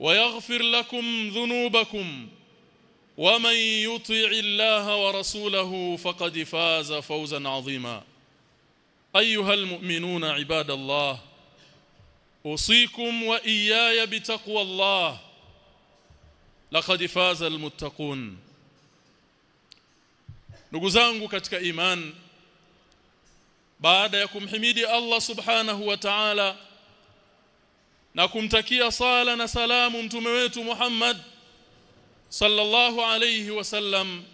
ويغفر لكم ذنوبكم ومن يطع الله ورسوله فقد فاز فوزا عظيما. أيها المؤمنون عباد الله أوصيكم وإياي بتقوى الله. لقد فاز المتقون. Ndugu zangu katika iman baada ya kumhimidi Allah subhanahu wa ta'ala na kumtakia sala na salamu mtume wetu Muhammad sallallahu alayhi wasallam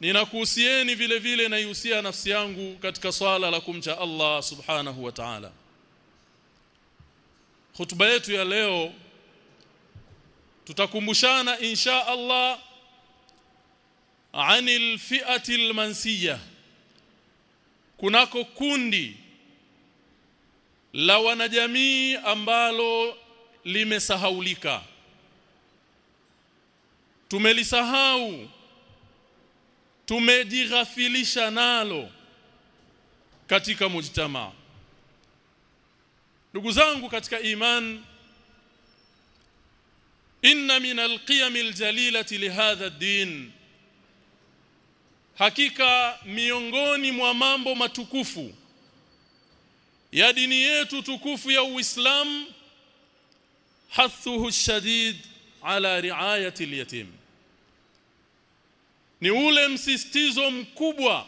ninakuhusieni vile vile naihusia nafsi yangu katika swala la kumcha Allah subhanahu wa ta'ala. Hutuba yetu ya leo tutakumbushana insha Allah anil fi'atil mansiyah kunako kundi la wanajamii ambalo limesahaulika. Tumelisahau tumejighafilisha nalo katika mujtama ndugu zangu katika iman inna min alqiyam aljalilati lihadha ad-din. Hakika miongoni mwa mambo matukufu ya dini yetu tukufu ya Uislamu hathuhu shadid ala riayati alyatim. Ni ule msisitizo mkubwa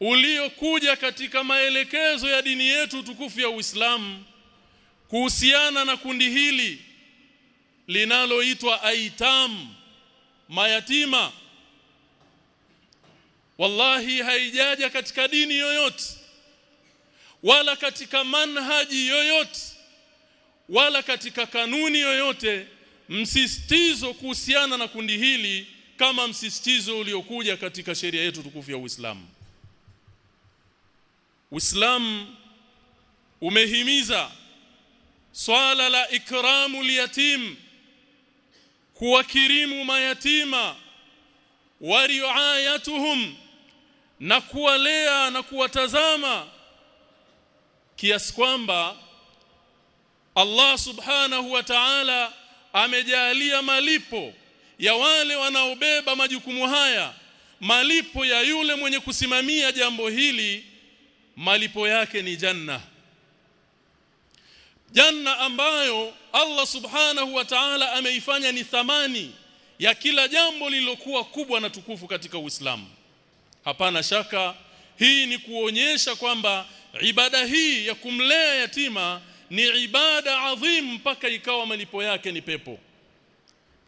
uliokuja katika maelekezo ya dini yetu tukufu ya Uislamu kuhusiana na kundi hili linaloitwa aitam mayatima. Wallahi haijaja katika dini yoyote wala katika manhaji yoyote wala katika kanuni yoyote msisitizo kuhusiana na kundi hili kama msisitizo uliokuja katika sheria yetu tukufu ya Uislamu. Uislamu umehimiza swala la ikramu liyatim kuwakirimu mayatima wa riayatuhum na kuwalea na kuwatazama kiasi kwamba Allah subhanahu wa ta'ala amejalia malipo ya wale wanaobeba majukumu haya malipo ya yule mwenye kusimamia jambo hili malipo yake ni janna. Janna ambayo Allah subhanahu wa ta'ala ameifanya ni thamani ya kila jambo lililokuwa kubwa na tukufu katika Uislamu. Hapana shaka hii ni kuonyesha kwamba ibada hii ya kumlea yatima ni ibada adhim mpaka ikawa malipo yake ni pepo.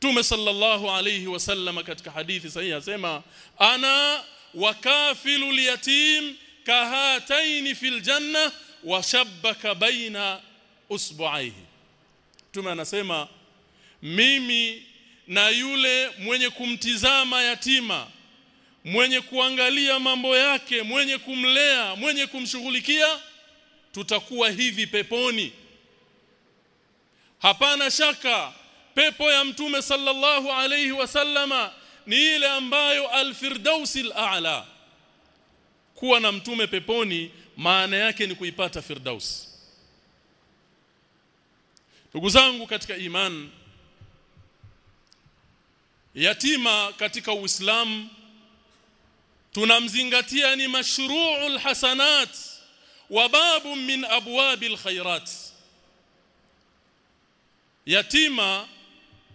Tume sallallahu alayhi wasallam katika hadithi sahihi asema ana wakafilu liyatim kahataini fil janna wa shabbaka baina usbu'aihi. Tume anasema mimi na yule mwenye kumtizama yatima mwenye kuangalia mambo yake mwenye kumlea mwenye kumshughulikia tutakuwa hivi peponi. Hapana shaka pepo ya mtume sallallahu alayhi wasallama ni ile ambayo alfirdausil a'la kuwa na mtume peponi maana yake ni kuipata firdaus ndugu zangu katika iman yatima katika uislamu tunamzingatia ni mashru'ul hasanat wa babu min abwabil khairat. Yatima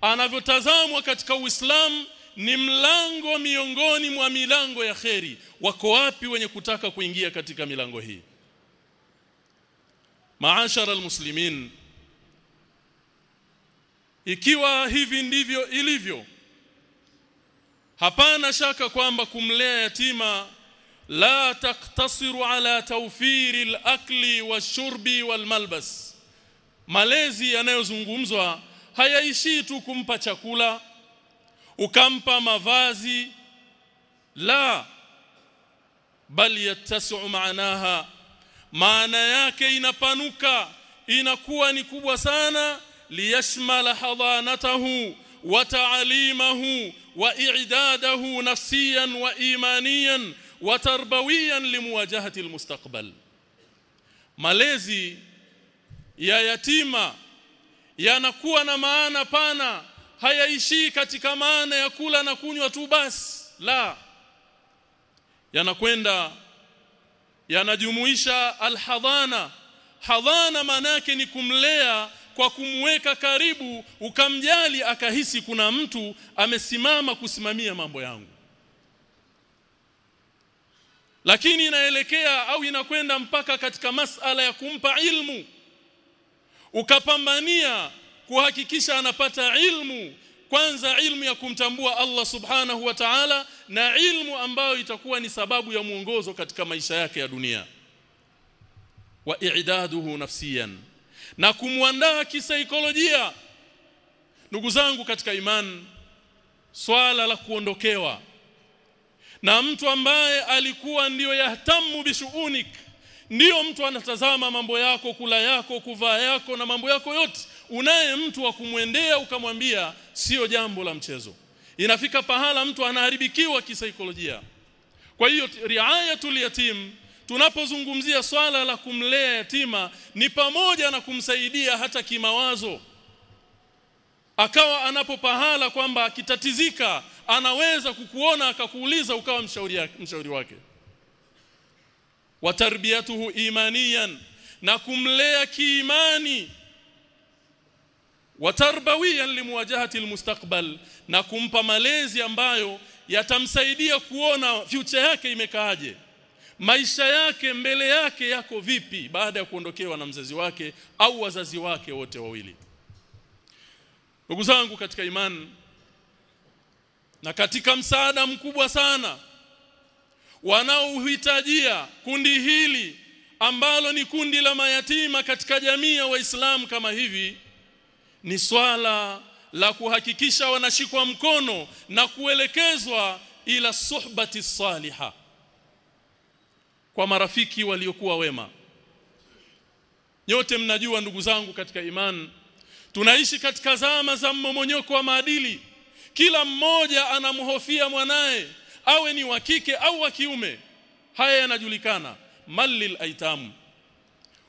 anavyotazamwa katika uislamu ni mlango miongoni mwa milango ya kheri. Wako wapi wenye kutaka kuingia katika milango hii? Maashara almuslimin ikiwa hivi ndivyo ilivyo hapana shaka kwamba kumlea yatima la taktasiru ala tawfiri al-akli wash-shurbi malezi yanayozungumzwa hayaishi tu kumpa chakula ukampa mavazi la bali yattasi'u maanaha maana yake inapanuka inakuwa ni kubwa sana liyashmala hadanatahu wa واعداده نفسيا وايمانيا وتربويا لمواجهه almustaqbal. Malezi ya yatima yanakuwa na maana pana hayaishii katika maana ya kula na kunywa tu basi la. Yanakwenda yanajumuisha alhadhana. Hadhana manake ni kumlea kwa kumweka karibu ukamjali akahisi kuna mtu amesimama kusimamia mambo yangu. Lakini inaelekea au inakwenda mpaka katika masala ya kumpa ilmu. Ukapambania kuhakikisha anapata ilmu. Kwanza ilmu ya kumtambua Allah subhanahu wa ta'ala na ilmu ambayo itakuwa ni sababu ya mwongozo katika maisha yake ya dunia. Wa i'daduhu nafsiyan na kumwandaa kisaikolojia. Ndugu zangu katika imani swala la kuondokewa na mtu ambaye alikuwa ndiyo yahtamu bishuunik ndiyo mtu anatazama mambo yako kula yako kuvaa yako na mambo yako yote. Unaye mtu wa kumwendea ukamwambia sio jambo la mchezo. Inafika pahala mtu anaharibikiwa kisaikolojia. Kwa hiyo riayatul yatim tunapozungumzia swala la kumlea yatima ni pamoja na kumsaidia hata kimawazo. Akawa anapo pahala kwamba akitatizika anaweza kukuona akakuuliza ukawa mshauri, mshauri wake. Wa tarbiyatuhu imaniyan na kumlea kiimani. Wa tarbawiyan limuwajahati almustaqbal na kumpa malezi ambayo yatamsaidia kuona future yake imekaaje maisha yake mbele yake yako vipi baada ya kuondokewa na mzazi wake au wazazi wake wote wawili? Ndugu zangu katika imani na katika msaada mkubwa sana wanaohitajia kundi hili ambalo ni kundi la mayatima katika jamii ya waislamu kama hivi ni swala la kuhakikisha wanashikwa mkono na kuelekezwa ila suhbati saliha kwa marafiki waliokuwa wema. Nyote mnajua ndugu zangu katika imani tunaishi katika zama za mmomonyoko wa maadili. Kila mmoja anamhofia mwanaye awe ni wa kike au wa kiume. Haya yanajulikana malil aitam.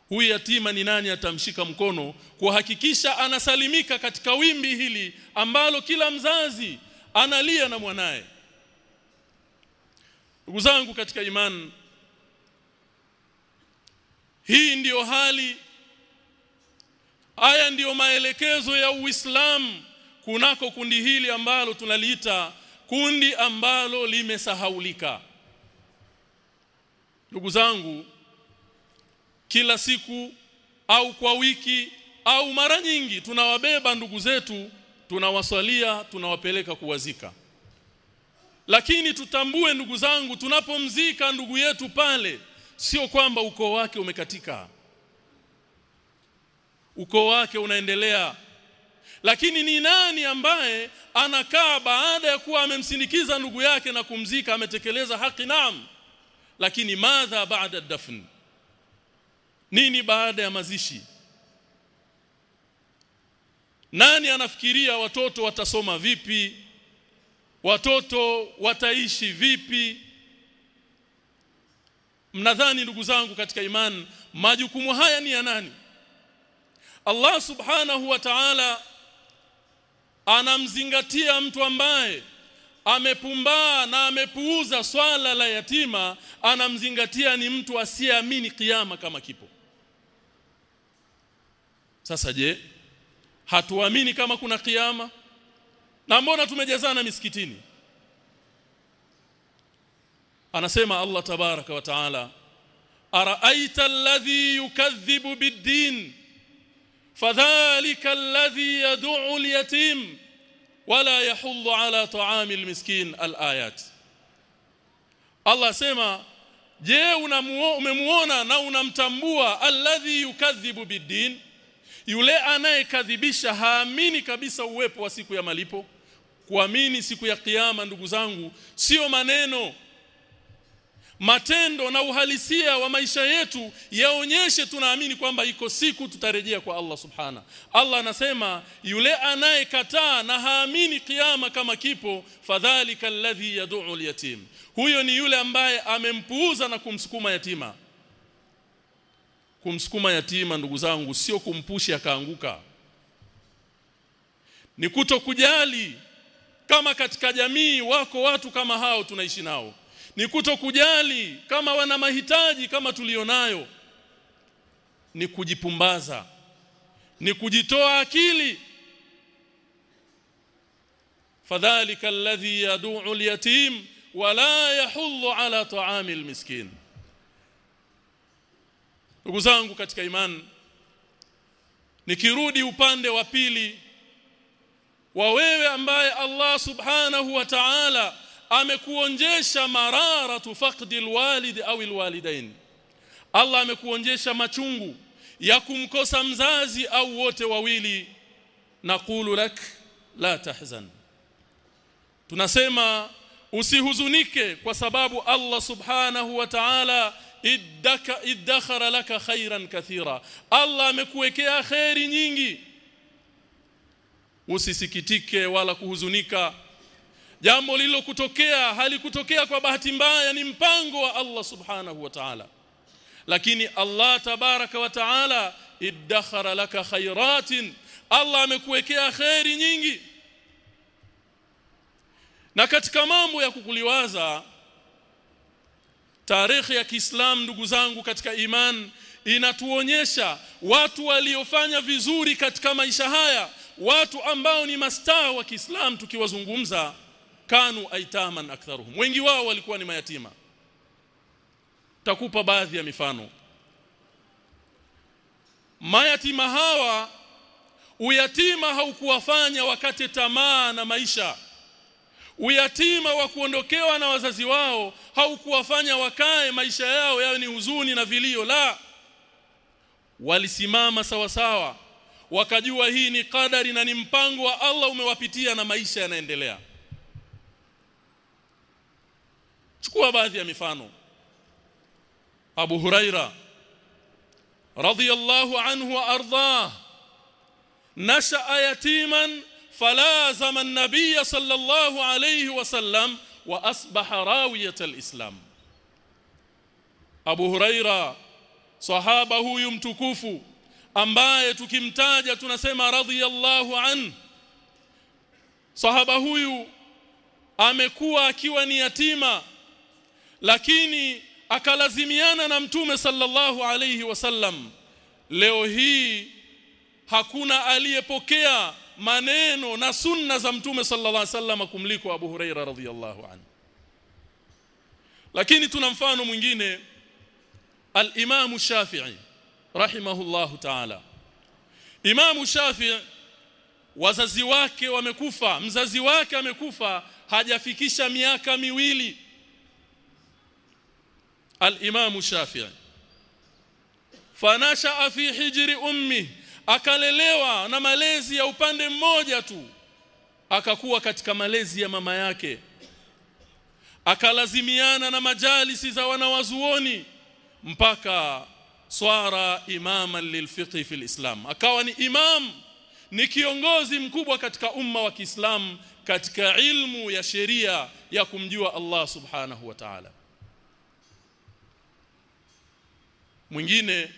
Huyu yatima ni nani atamshika mkono kuhakikisha anasalimika katika wimbi hili ambalo kila mzazi analia na mwanaye? Ndugu zangu katika imani hii ndiyo hali. Haya ndiyo maelekezo ya Uislamu kunako kundi hili ambalo tunaliita kundi ambalo limesahaulika. Ndugu zangu kila siku au kwa wiki au mara nyingi tunawabeba ndugu zetu tunawaswalia tunawapeleka kuwazika. Lakini tutambue ndugu zangu tunapomzika ndugu yetu pale sio kwamba ukoo wake umekatika. Ukoo wake unaendelea. Lakini ni nani ambaye anakaa baada ya kuwa amemsindikiza ndugu yake na kumzika ametekeleza haki? Naam. Lakini madha baada dafn? Nini baada ya mazishi? Nani anafikiria watoto watasoma vipi? Watoto wataishi vipi mnadhani ndugu zangu katika imani majukumu haya ni ya nani? Allah subhanahu wa ta'ala anamzingatia mtu ambaye amepumbaa na amepuuza swala la yatima anamzingatia ni mtu asiyeamini kiyama kama kipo. Sasa je hatuamini kama kuna kiyama? Na mbona tumejazana misikitini anasema Allah tabaraka wa taala araaita alladhi yukadhibu bid-din fadhalika alladhi yad'u al-yatim wala yahullu ala ta'ami al-miskin Allah sema je umemuona na unamtambua alladhi yukadhibu bid-din? Yule anayekadhibisha haamini kabisa uwepo wa siku ya malipo. Kuamini siku ya kiyama ndugu zangu sio maneno matendo na uhalisia wa maisha yetu yaonyeshe tunaamini kwamba iko siku tutarejea kwa Allah subhana. Allah anasema yule anayekataa na haamini kiyama kama kipo fadhalika alladhi yad'u al-yatim. Huyo ni yule ambaye amempuuza na kumsukuma yatima. Kumsukuma yatima ndugu zangu sio kumpushi akaanguka. Ni kutokujali kama katika jamii wako watu kama hao tunaishi nao ni kutokujali kama wana mahitaji kama tulionayo. Ni kujipumbaza. Ni kujitoa akili. Fadhalika alladhi yad'u al-yatim wala yahullu ala ta'ami al-miskin. Ndugu zangu katika imani nikirudi upande wa pili wa wewe ambaye Allah subhanahu wa ta'ala amekuonjesha mararatu faqdi alwalid au alwalidain. Allah amekuonjesha machungu ya kumkosa mzazi au wote wawili. Naqulu lak la tahzan. Tunasema usihuzunike kwa sababu Allah subhanahu wa ta'ala iddaka iddakhara laka khairan kathira. Allah amekuwekea khairi nyingi. Usisikitike wala kuhuzunika jambo lililokutokea halikutokea kwa bahati mbaya ni mpango wa Allah subhanahu wa ta'ala. Lakini Allah tabaraka wa ta'ala iddakhara laka khairatin Allah amekuwekea khairi nyingi. Na katika mambo ya kukuliwaza tarehe ya Kiislamu ndugu zangu katika iman inatuonyesha watu waliofanya vizuri katika maisha haya watu ambao ni mastaa wa Kiislamu tukiwazungumza kanu aitaman aktharuhum. Wengi wao walikuwa ni mayatima. Takupa baadhi ya mifano. Mayatima hawa uyatima haukuwafanya wakate tamaa na maisha. Uyatima wa kuondokewa na wazazi wao haukuwafanya wakae maisha yao yawe ni huzuni na vilio la. Walisimama sawa sawa wakajua hii ni kadari na ni mpango wa Allah umewapitia na maisha yanaendelea chukua baadhi ya mifano. Abu Huraira radhiyallahu anhu wa ardah nasha'a yatiman falazama an-nabiy sallallahu alayhi wa sallam wa asbaha rawiyat al-islam. Abu Huraira sahaba huyu mtukufu ambaye tukimtaja tunasema radhiyallahu an. Sahaba huyu amekuwa akiwa ni yatima lakini akalazimiana na mtume sallallahu alayhi wasallam. Leo hii hakuna aliyepokea maneno na sunna za mtume sallallahu alayhi wasallam kumliko Abu Huraira radhiyallahu anhu. Lakini tuna mfano mwingine al-Imam Shafi'i rahimahullahu ta'ala. Imam Shafi'i wazazi wake wamekufa mzazi wake amekufa hajafikisha miaka miwili al-Imam Shafi'i. Fanasha fi hijri ummi. Akalelewa na malezi ya upande mmoja tu. Akakuwa katika malezi ya mama yake. Akalazimiana na majalisi za wanawazuoni mpaka swara imaman lilfiqh fi islam. Akawa ni imam ni kiongozi mkubwa katika umma wa Kiislamu katika ilmu ya sheria ya kumjua Allah subhanahu wa ta'ala mwingine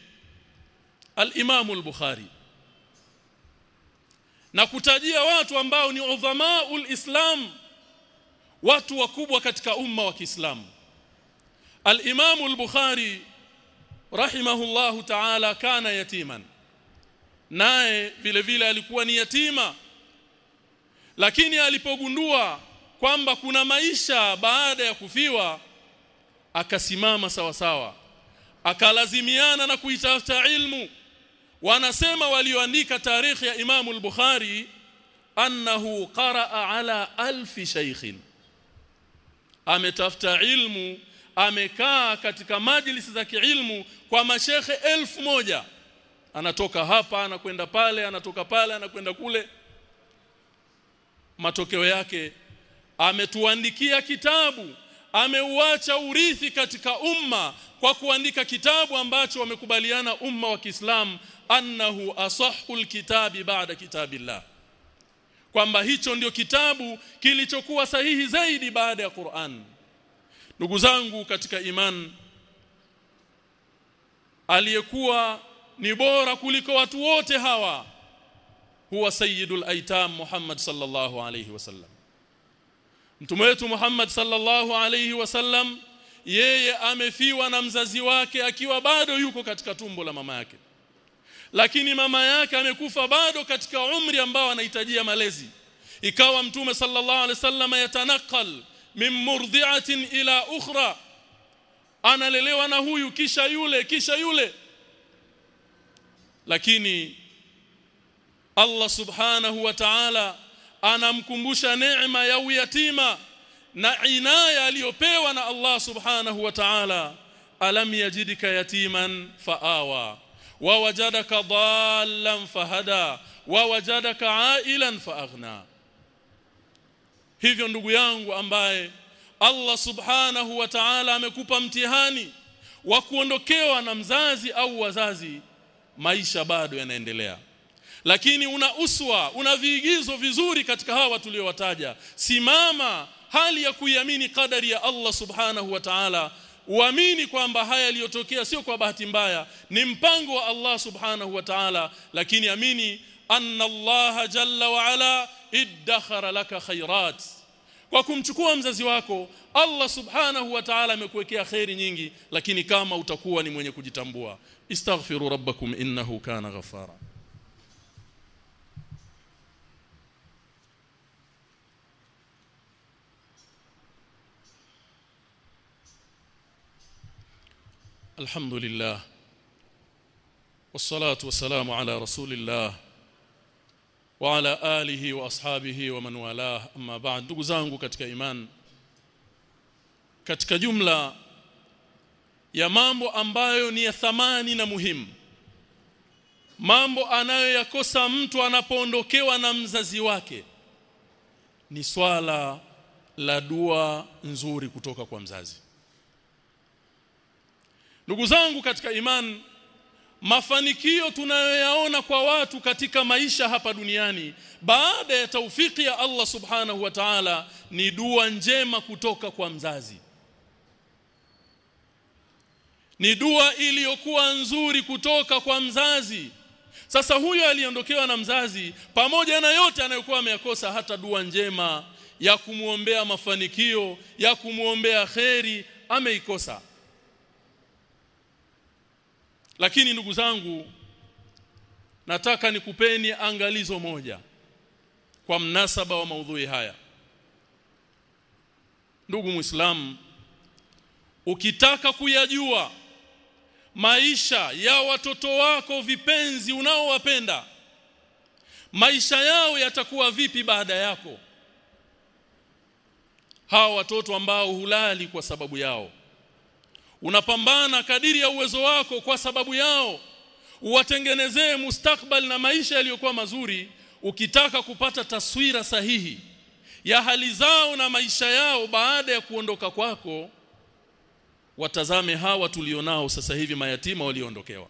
al-Imam al-Bukhari. Na kutajia watu ambao ni udhamaul Islam watu wakubwa katika umma wa Kiislamu. al-Imam al-Bukhari rahimahullahu ta'ala kana yatiman. Naye vile vile alikuwa ni yatima. Lakini alipogundua kwamba kuna maisha baada ya kufiwa akasimama sawa sawa akalazimiana na kuitafuta ilmu. Wanasema walioandika tarikhi ya Imamu al-Bukhari annahu qaraa ala alfi shaykhin. Ametafuta ilmu amekaa katika majlisi za kiilmu kwa mashekhe elfu moja. Anatoka hapa anakwenda pale anatoka pale anakwenda kule. Matokeo yake ametuandikia kitabu ameuacha urithi katika umma kwa kuandika kitabu ambacho wamekubaliana umma wa Kiislamu annahu asahhul kitabi baada kitabillah. Kwamba hicho ndio kitabu kilichokuwa sahihi zaidi baada ya Qur'an. Ndugu zangu katika iman aliyekuwa ni bora kuliko watu wote hawa huwa sayyidul aitam Muhammad sallallahu alayhi wasallam mtume wetu Muhammad sallallahu alayhi wasallam yeye amefiwa na mzazi wake akiwa bado yuko katika tumbo la mama yake. Lakini mama yake amekufa bado katika umri ambao anahitajia malezi. Ikawa mtume sallallahu alaihi wasallam yatanakal min murdhi'atin ila ukhra. Analelewa na huyu kisha yule kisha yule. Lakini Allah subhanahu wa ta'ala anamkumbusha neema ya uyatima na inaya aliyopewa na Allah subhanahu wa ta'ala alam yajidika yatiman faawa wa wajadaka dhallan fahada wa wajadaka ailan faaghna. Hivyo ndugu yangu ambaye Allah subhanahu wa ta'ala amekupa mtihani wa kuondokewa na mzazi au wazazi maisha bado yanaendelea. Lakini una uswa una viigizo vizuri katika hawa tuliowataja. Simama hali ya kuiamini kadari ya Allah subhanahu wa ta'ala uamini kwamba haya yaliyotokea sio kwa bahati mbaya ni mpango wa Allah subhanahu wa ta'ala lakini amini anna Allah jalla wa ala iddakhara laka khairat kwa kumchukua mzazi wako Allah subhanahu wa ta'ala amekuwekea khairi nyingi lakini kama utakuwa ni mwenye kujitambua istaghfiru rabbakum innahu kana ghafara الحمد لله والصلاة والسلام على رسول الله وعلى آله وأصحابه ومن والاه أما بعد ndugu zangu katika iman katika jumla ya mambo ambayo ni ya thamani na muhimu mambo anayoyakosa mtu anapoondokewa na mzazi wake ni swala la dua nzuri kutoka kwa mzazi Ndugu zangu katika imani mafanikio tunayoyaona kwa watu katika maisha hapa duniani baada ya taufiki ya Allah subhanahu wa ta'ala ni dua njema kutoka kwa mzazi. Ni dua iliyokuwa nzuri kutoka kwa mzazi. Sasa huyo aliondokewa na mzazi pamoja na yote anayokuwa ameyakosa hata dua njema ya kumuombea mafanikio ya kumuombea kheri ameikosa lakini ndugu zangu nataka nikupeni angalizo moja kwa mnasaba wa maudhui haya. Ndugu muislamu ukitaka kuyajua maisha ya watoto wako vipenzi unaowapenda maisha yao yatakuwa vipi baada yako? Hawa watoto ambao hulali kwa sababu yao unapambana kadiri ya uwezo wako kwa sababu yao. Uwatengenezee mustakbal na maisha yaliyokuwa mazuri ukitaka kupata taswira sahihi ya hali zao na maisha yao baada ya kuondoka kwako. Watazame hawa tulionao sasa hivi mayatima walioondokewa.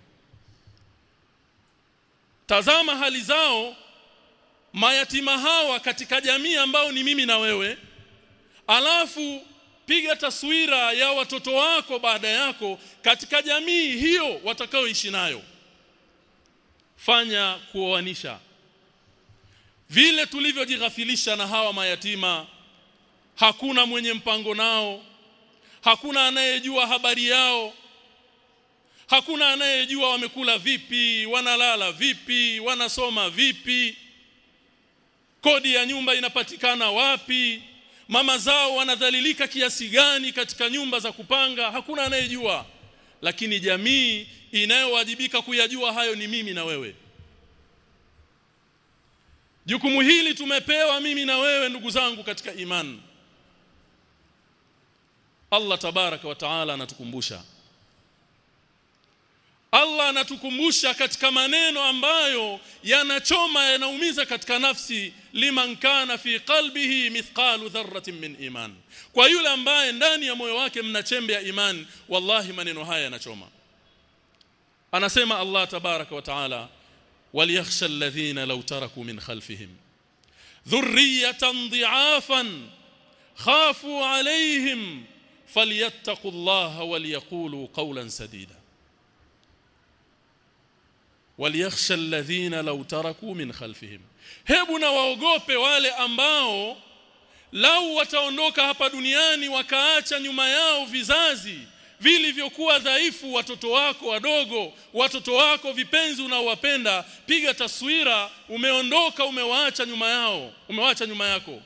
Tazama hali zao mayatima hawa katika jamii ambao ni mimi na wewe. Alafu piga taswira ya watoto wako baada yako katika jamii hiyo watakaoishi nayo. Fanya kuoanisha. Vile tulivyojighafilisha na hawa mayatima hakuna mwenye mpango nao hakuna anayejua habari yao hakuna anayejua wamekula vipi wanalala vipi wanasoma vipi kodi ya nyumba inapatikana wapi mama zao wanadhalilika kiasi gani katika nyumba za kupanga hakuna anayejua. Lakini jamii inayowajibika kuyajua hayo ni mimi na wewe. Jukumu hili tumepewa mimi na wewe ndugu zangu katika imani. Allah tabaraka wa taala anatukumbusha Allah anatukumbusha katika maneno ambayo yanachoma yanaumiza katika nafsi liman kana fi qalbihi mithqalu dharratin min iman kwa yule ambaye ndani ya moyo wake mna chembe ya iman wallahi maneno haya yanachoma anasema Allah tabaraka wa taala waliyakhsha alladhina law taraku min khalfihim dhurriyatan dhi'afan khafu alayhim falyattaqullaha waliyaqulu qawlan sadida waliyakhsha alladhina law taraku min khalfihim. Hebu na waogope wale ambao lau wataondoka hapa duniani wakaacha nyuma yao vizazi vilivyokuwa dhaifu watoto wako wadogo watoto wako vipenzi unaowapenda piga taswira umeondoka umewaacha nyuma yao umewaacha nyuma yako.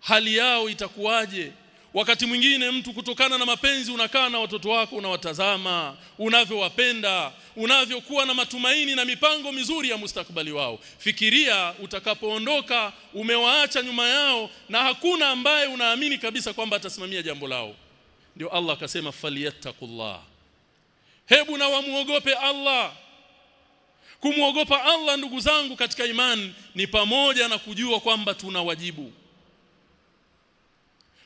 Hali yao itakuwaje wakati mwingine mtu kutokana na mapenzi unakaa na watoto wako unawatazama unavyowapenda unavyokuwa na matumaini na mipango mizuri ya mustakbali wao. Fikiria utakapoondoka umewaacha nyuma yao na hakuna ambaye unaamini kabisa kwamba atasimamia jambo lao. Ndio Allah akasema falyattaqullah. Hebu na wamuogope Allah. Kumwogopa Allah ndugu zangu katika imani ni pamoja na kujua kwamba tuna wajibu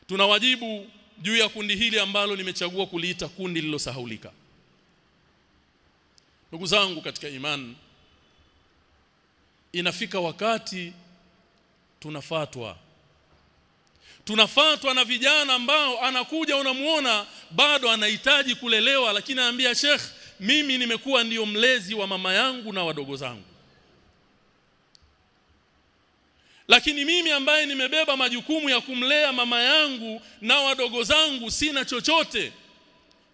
tuna wajibu juu ya kundi hili ambalo nimechagua kuliita kundi lililosahaulika ndugu zangu katika imani inafika wakati tunafatwa. Tunafatwa na vijana ambao anakuja unamuona bado anahitaji kulelewa lakini anaambia Sheikh mimi nimekuwa ndiyo mlezi wa mama yangu na wadogo zangu lakini mimi ambaye nimebeba majukumu ya kumlea mama yangu na wadogo zangu sina chochote.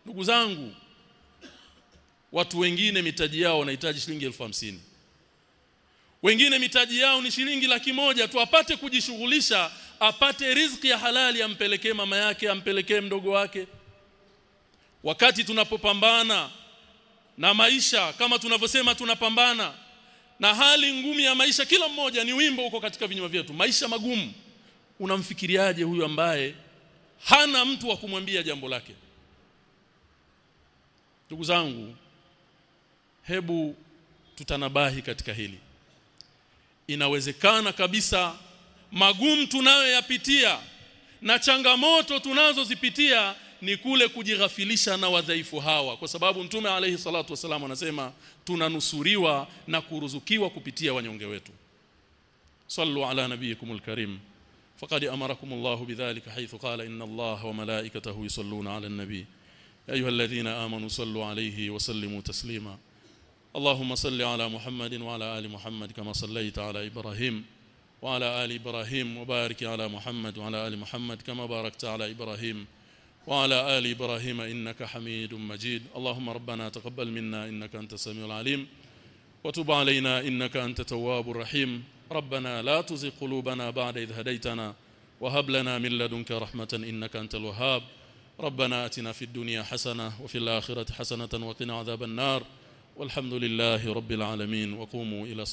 Ndugu zangu watu wengine mitaji yao wanahitaji shilingi elfu hamsini. Wengine mitaji yao ni shilingi laki moja tu apate kujishughulisha apate riziki ya halali ampelekee mama yake ampelekee mdogo wake. Wakati tunapopambana na maisha kama tunavyosema tunapambana na hali ngumu ya maisha kila mmoja ni wimbo uko katika vinywa vyetu. Maisha magumu unamfikiriaje huyu ambaye hana mtu wa kumwambia jambo lake? Ndugu zangu hebu tutanabahi katika hili. Inawezekana kabisa magumu tunayoyapitia na changamoto tunazozipitia ni kule kujighafilisha na wadhaifu hawa kwa sababu mtume alayhi salatu wasalam anasema tunanusuriwa na kuruzukiwa kupitia wanyonge wetu sallu ala nabiyikumul karim faqad amarakum Allah bidhalika haythu qala inna Allah wa malaikatahu yusalluna ala an-nabi ايها الذين امنوا صلوا عليه وسلموا تسليما اللهم صل على محمد وعلى ال محمد كما صليت على إبراهيم وعلى ال إبراهيم وبارك على محمد وعلى ال محمد كما باركت على إبراهيم وعلى آل إبراهيم إنك حميد مجيد. اللهم ربنا تقبل منا إنك أنت السميع العليم. وتب علينا إنك أنت التواب الرحيم. ربنا لا تزغ قلوبنا بعد إذ هديتنا وهب لنا من لدنك رحمة إنك أنت الوهاب. ربنا آتنا في الدنيا حسنة وفي الآخرة حسنة وقنا عذاب النار. والحمد لله رب العالمين. وقوموا إلى